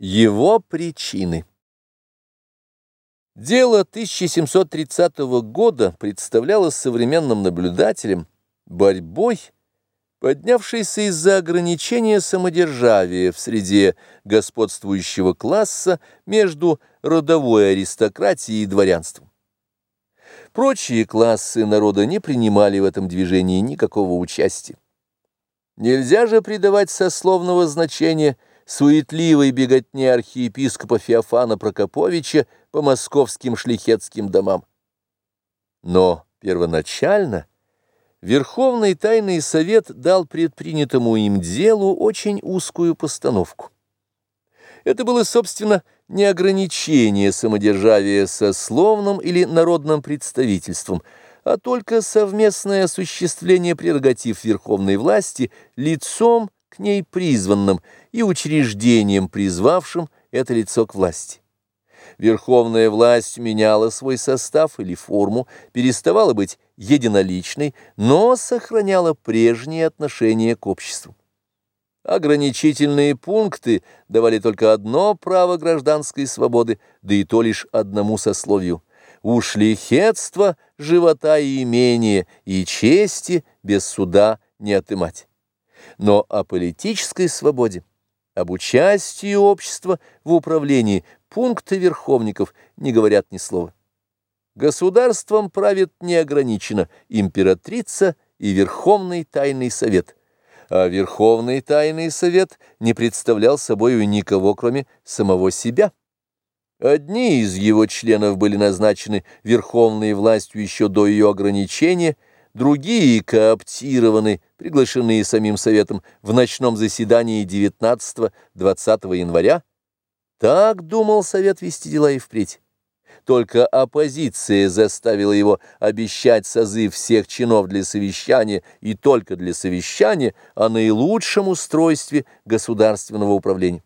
Его причины Дело 1730 года представлялось современным наблюдателям борьбой, поднявшейся из-за ограничения самодержавия в среде господствующего класса между родовой аристократией и дворянством. Прочие классы народа не принимали в этом движении никакого участия. Нельзя же придавать сословного значения – суетливой беготне архиепископа Феофана Прокоповича по московским шлихетским домам. Но первоначально Верховный Тайный Совет дал предпринятому им делу очень узкую постановку. Это было, собственно, не ограничение самодержавия сословным или народным представительством, а только совместное осуществление прерогатив верховной власти лицом, к ней призванным и учреждением, призвавшим это лицо к власти. Верховная власть меняла свой состав или форму, переставала быть единоличной, но сохраняла прежние отношения к обществу. Ограничительные пункты давали только одно право гражданской свободы, да и то лишь одному сословию. Ушлихетство, живота и имения, и чести без суда не отымать но о политической свободе, об участии общества в управлении пункты верховников не говорят ни слова. Государством правит неограниченно императрица и Верховный Тайный Совет, а Верховный Тайный Совет не представлял собою никого, кроме самого себя. Одни из его членов были назначены верховной властью еще до ее ограничения – другие кооптированы, приглашенные самим Советом в ночном заседании 19-20 января. Так думал Совет вести дела и впредь. Только оппозиция заставила его обещать созыв всех чинов для совещания и только для совещания о наилучшем устройстве государственного управления.